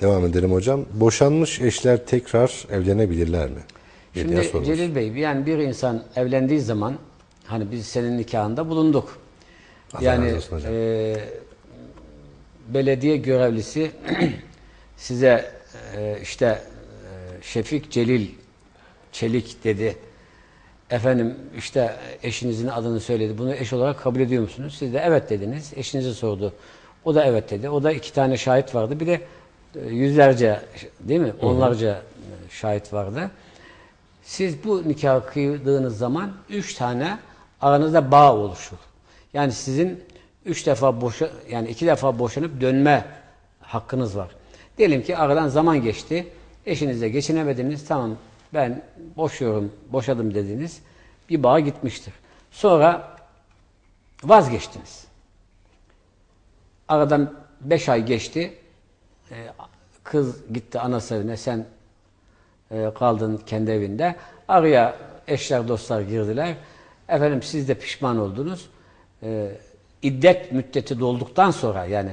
Devam edelim hocam. Boşanmış eşler tekrar evlenebilirler mi? Şimdi. Celil Bey yani bir insan evlendiği zaman hani biz senin nikahında bulunduk. Allah yani e, belediye görevlisi size e, işte e, Şefik Celil Çelik dedi. Efendim işte eşinizin adını söyledi. Bunu eş olarak kabul ediyor musunuz? Siz de evet dediniz. Eşinizi sordu. O da evet dedi. O da iki tane şahit vardı. Bir de yüzlerce değil mi? Onlarca e, şahit vardı. Siz bu nikahı kıydığınız zaman üç tane aranızda bağ oluşur. Yani sizin üç defa boşa yani iki defa boşanıp dönme hakkınız var. Diyelim ki aradan zaman geçti. Eşinizle geçinemediniz. Tamam ben boşuyorum, boşadım dediniz. Bir bağ gitmiştir. Sonra vazgeçtiniz. Aradan beş ay geçti. Ee, Kız gitti anası evine, sen e, kaldın kendi evinde. Araya eşler, dostlar girdiler. Efendim siz de pişman oldunuz. E, iddet müddeti dolduktan sonra yani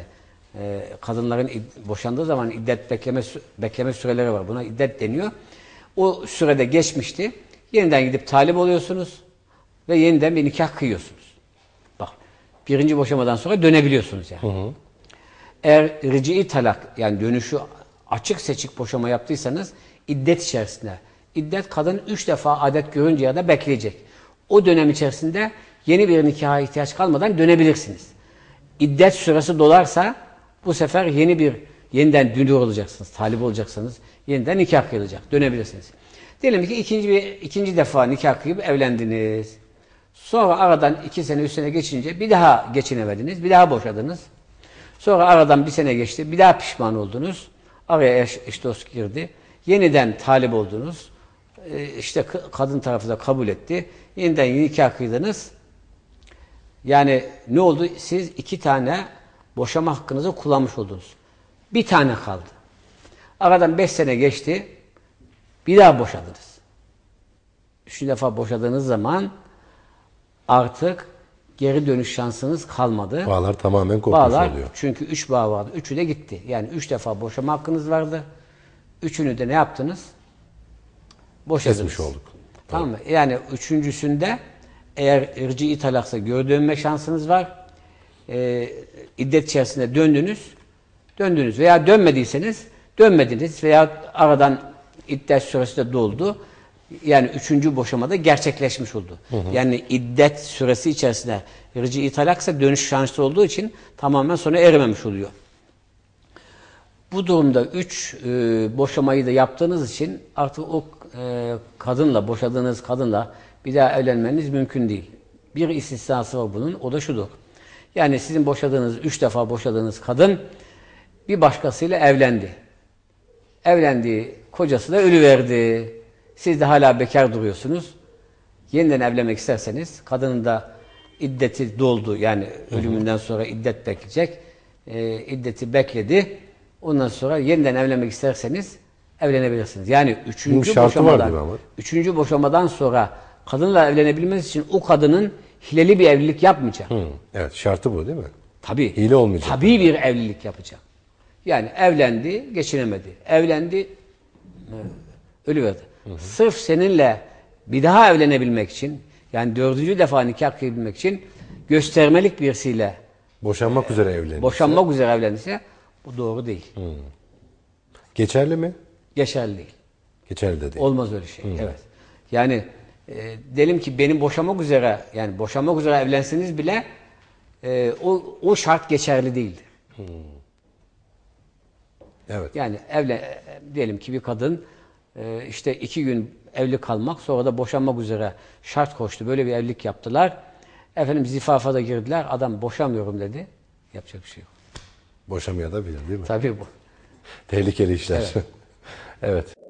e, kadınların boşandığı zaman iddet bekleme, bekleme süreleri var. Buna iddet deniyor. O sürede geçmişti. Yeniden gidip talip oluyorsunuz ve yeniden bir nikah kıyıyorsunuz. Bak birinci boşamadan sonra dönebiliyorsunuz yani. Eğer ric'i talak yani dönüşü açık seçik boşama yaptıysanız iddet içerisinde. İddet kadın üç defa adet görünce ya da bekleyecek. O dönem içerisinde yeni bir nikaha ihtiyaç kalmadan dönebilirsiniz. İddet süresi dolarsa bu sefer yeni bir yeniden dünür olacaksınız, talip olacaksınız. Yeniden nikah kıyılacak. Dönebilirsiniz. Diyelim ki ikinci bir ikinci defa nikah kıyıp evlendiniz. Sonra aradan iki sene, üç sene geçince bir daha geçinemediniz, bir daha boşadınız. Sonra aradan bir sene geçti, bir daha pişman oldunuz. Araya eş, eş dost girdi. Yeniden talip oldunuz. Ee, işte kadın tarafı da kabul etti. Yeniden nikah kıydınız. Yani ne oldu? Siz iki tane boşama hakkınızı kullanmış oldunuz. Bir tane kaldı. Aradan beş sene geçti. Bir daha boşadınız. Üçüncü defa boşadığınız zaman artık geri dönüş şansınız kalmadı. Bağlar tamamen kopmuş Bağlar oluyor. çünkü üç bağ vardı. Üçü de gitti. Yani üç defa boşama hakkınız vardı. Üçünü de ne yaptınız? Boşadınız. Kesmiş olduk. Tamam mı? Yani üçüncüsünde eğer ric'i talaksa geri dönme şansınız var. Ee, iddet içerisinde döndünüz. Döndünüz veya dönmediyseniz dönmediniz veya aradan iddet süresi de doldu. Yani üçüncü boşamada gerçekleşmiş oldu. Yani iddet süresi içerisinde ric'i talaksa dönüş şansı olduğu için tamamen sona erememiş oluyor. Bu durumda üç e, boşamayı da yaptığınız için artık o e, kadınla, boşadığınız kadınla bir daha evlenmeniz mümkün değil. Bir istisnası var bunun, o da şudur. Yani sizin boşadığınız, üç defa boşadığınız kadın bir başkasıyla evlendi. Evlendiği kocası da ölüverdi. Siz de hala bekar duruyorsunuz. Yeniden evlenmek isterseniz kadının da iddeti doldu. Yani ölümünden sonra iddet bekleyecek. E, iddeti bekledi. Ondan sonra yeniden evlenmek isterseniz evlenebilirsiniz. Yani üçüncü var boşamadan, üçüncü boşamadan sonra kadınla evlenebilmesi için o kadının hileli bir evlilik yapmayacak. Hı, Evet şartı bu değil mi? Tabii. Hile olmayacak. Tabii bir evlilik yapacak. Yani evlendi, geçinemedi. Evlendi, e, ölüverdi. Sırf seninle bir daha evlenebilmek için, yani dördüncü defa nikah kıyabilmek için göstermelik birisiyle Boşanmak üzere evlenir. boşanmak üzere evlendiyse bu doğru değil. Geçerli mi? Geçerli değil. Geçerli de değil. Olmaz öyle şey. Evet. Yani e, diyelim ki benim boşamak üzere yani boşanmak üzere evlenseniz bile e, o, o şart geçerli değildir. Evet. Yani evlen e, diyelim ki bir kadın e, işte iki gün evli kalmak sonra da boşanmak üzere şart koştu. Böyle bir evlilik yaptılar. Efendim zifafa da girdiler. Adam boşamıyorum dedi. Yapacak bir şey yok. Boşamaya da bilir değil mi? Tabii bu. Tehlikeli işler. evet.